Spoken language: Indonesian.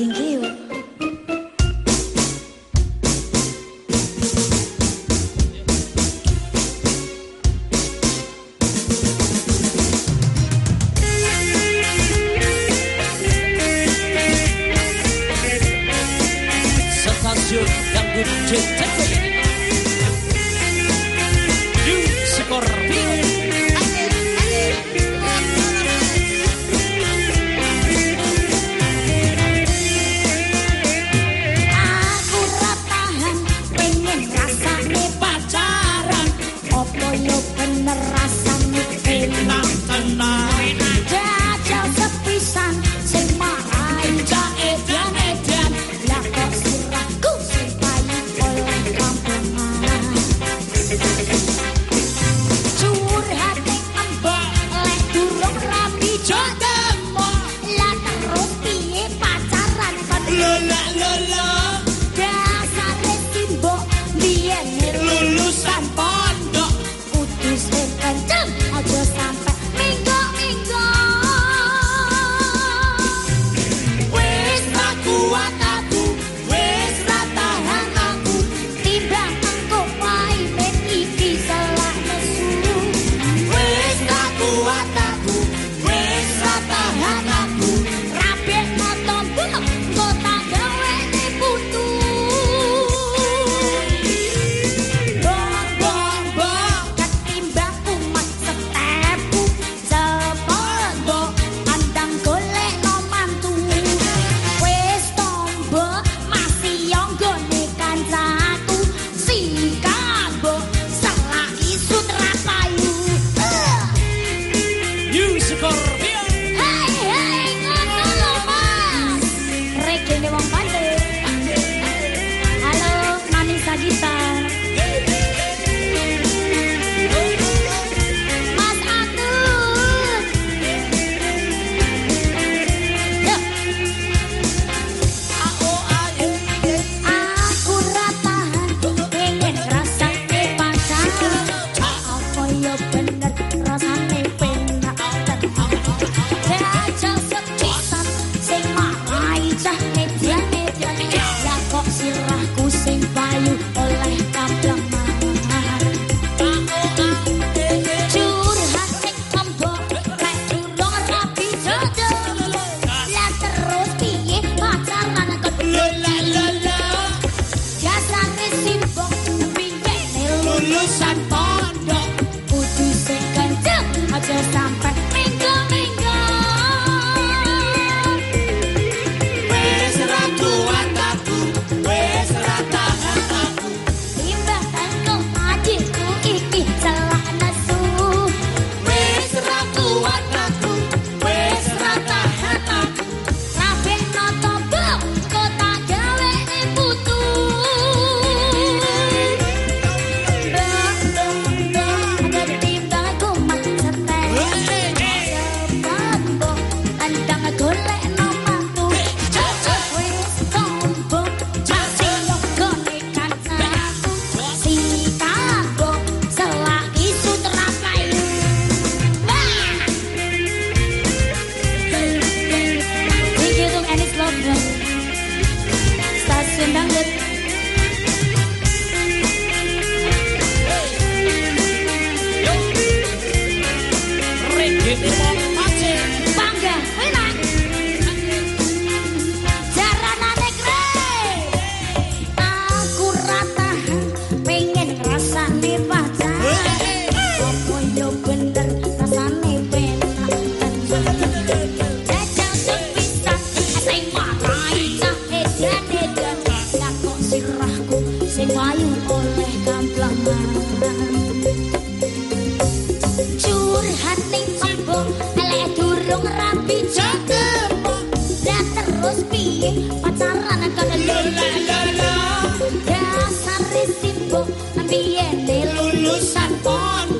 Thank you pacaran Corvina.